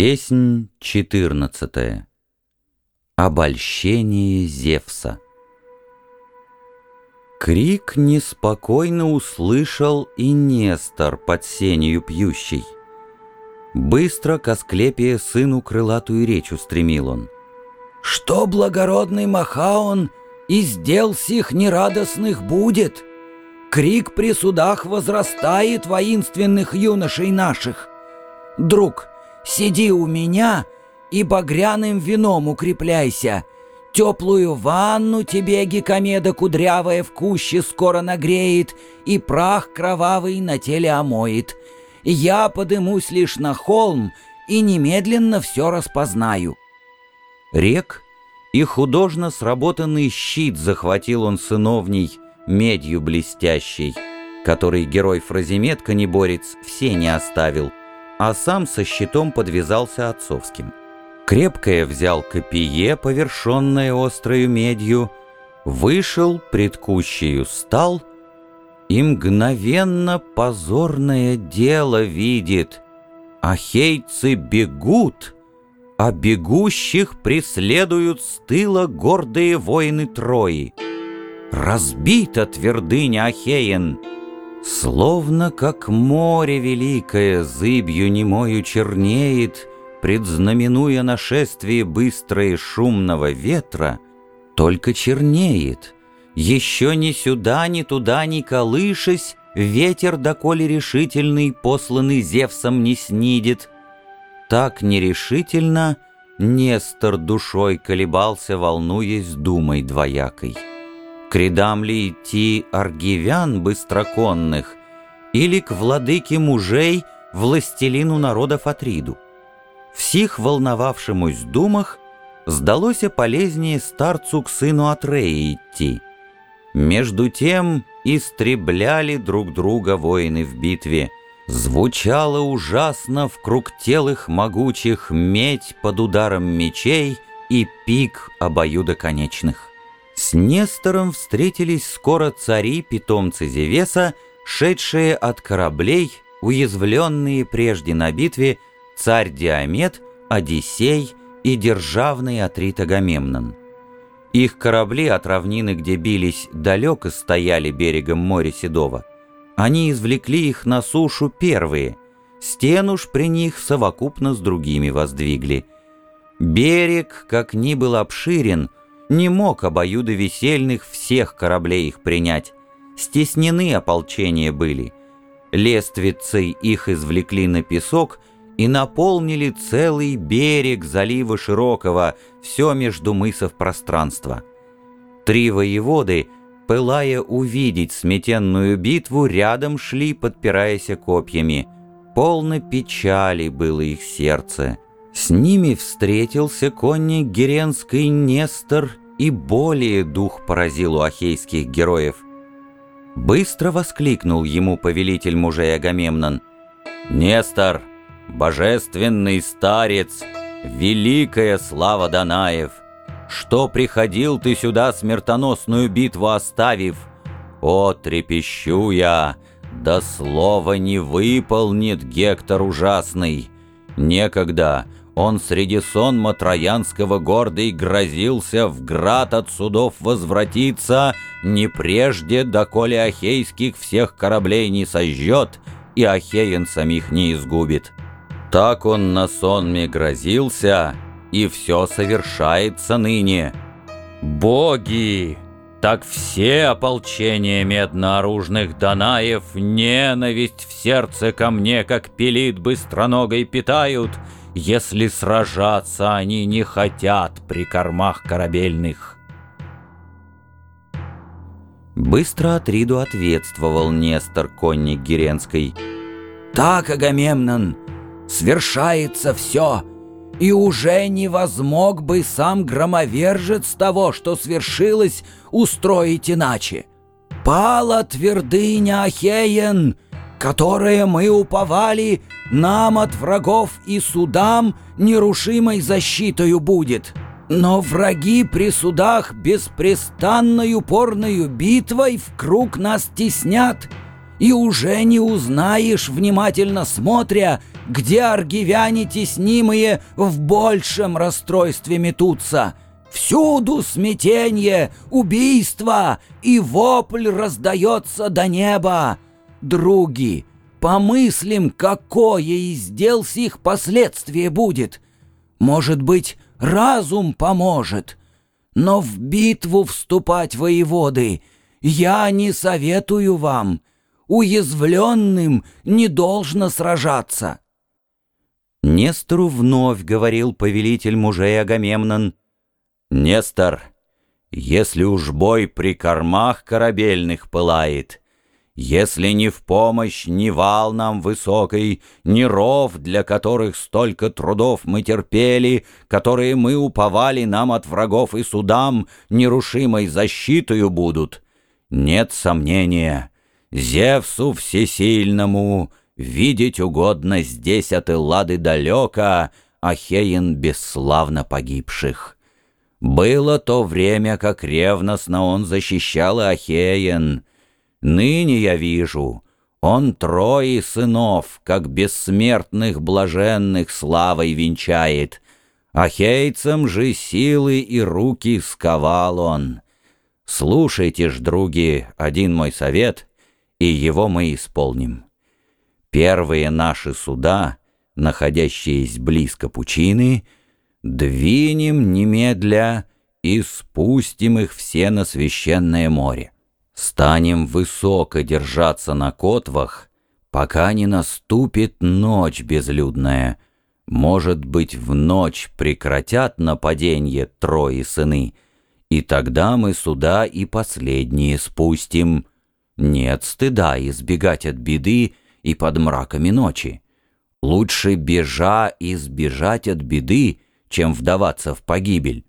Песнь четырнадцатая. Обольщение Зевса. Крик неспокойно услышал и Нестор под сенью пьющий. Быстро к Асклепия сыну крылатую речь устремил он. «Что благородный Махаон из дел сих нерадостных будет? Крик при судах возрастает воинственных юношей наших. Друг, сиди у меня и багряным вином укрепляйся. Теплую ванну тебе гекомеда кудрявая в куще скоро нагреет и прах кровавый на теле омоет. Я подымусь лишь на холм и немедленно все распознаю». Рек и художно сработанный щит захватил он сыновней, медью блестящей, который герой Фразимет Конеборец все не оставил, а сам со щитом подвязался отцовским. Крепкое взял копие, повершенное острою медью, вышел, предкущею стал, и мгновенно позорное дело видит. Ахейцы бегут, а бегущих преследуют с тыла гордые воины Трои. Разбита твердыня Ахеен, Словно как море великое зыбью немою чернеет, Предзнаменуя нашествие быстрое шумного ветра, Только чернеет, еще ни сюда, ни туда ни колышась, Ветер, доколе решительный, посланный Зевсом не снидет. Так нерешительно Нестор душой колебался, волнуясь думой двоякой. К рядам ли идти аргивян быстроконных Или к владыке мужей, властелину народов Атриду? Всех волновавшемусь думах Сдалось полезнее старцу к сыну Атреи идти. Между тем истребляли друг друга воины в битве. Звучало ужасно в круг тел их могучих медь под ударом мечей и пик обоюдоконечных. С Нестором встретились скоро цари, питомцы Зевеса, шедшие от кораблей, уязвленные прежде на битве, царь Диамет, Одиссей и державный Атрит Агамемнон. Их корабли от равнины, где бились, далеко стояли берегом моря Седова. Они извлекли их на сушу первые, стену ж при них совокупно с другими воздвигли. Берег, как ни был обширен, не мог обоюдо весельных всех кораблей их принять. Стеснены ополчения были. Лествицей их извлекли на песок и наполнили целый берег залива широкого, все между мысов пространства. Три воеводы, пылая увидеть сметенную битву, рядом шли, подпираясь копьями. Полно печали было их сердце. С ними встретился конник Геренской Нестор, и более дух поразил у ахейских героев. Быстро воскликнул ему повелитель мужей Агамемнон. «Нестор, божественный старец, великая слава Данаев, что приходил ты сюда смертоносную битву оставив? О, трепещу я, да слова не выполнит Гектор ужасный. Некогда он среди сонма Троянского гордый грозился в град от судов возвратиться, не прежде, доколе Ахейских всех кораблей не сожжет и Ахеен самих не изгубит. Так он на сонме грозился, и все совершается ныне. Боги! Так все ополчения меднооружных Данаев Ненависть в сердце ко мне, как пилит быстроногой питают — если сражаться они не хотят при кормах корабельных. Быстро Атриду ответствовал Нестор, конник Геренской. «Так, Агамемнон, свершается все, и уже не возмог бы сам громовержец того, что свершилось, устроить иначе. Пала твердыня Ахеен!» Которое мы уповали, нам от врагов и судам нерушимой защитою будет. Но враги при судах беспрестанной упорной битвой в круг нас теснят, и уже не узнаешь, внимательно смотря, где аргивяне теснимые в большем расстройстве метутся. Всюду смятение, убийство, и вопль раздается до неба. Други, помыслим, какое из дел сих последствие будет. Может быть, разум поможет. Но в битву вступать воеводы я не советую вам. Уязвленным не должно сражаться. Нестору вновь говорил повелитель мужей Агамемнон. «Нестор, если уж бой при кормах корабельных пылает, если ни в помощь ни вал нам высокой, ни ров, для которых столько трудов мы терпели, которые мы уповали нам от врагов и судам, нерушимой защитою будут, нет сомнения, Зевсу всесильному видеть угодно здесь от Эллады далеко Ахеин бесславно погибших. Было то время, как ревностно он защищал Ахеен, Ныне я вижу, он трое сынов, как бессмертных блаженных славой венчает. Ахейцам же силы и руки сковал он. Слушайте ж, други, один мой совет, и его мы исполним. Первые наши суда, находящиеся близко пучины, двинем немедля и спустим их все на священное море. Станем высоко держаться на котвах, пока не наступит ночь безлюдная. Может быть, в ночь прекратят нападенье трое сыны, и тогда мы сюда и последние спустим. Нет стыда избегать от беды и под мраками ночи. Лучше бежа избежать от беды, чем вдаваться в погибель.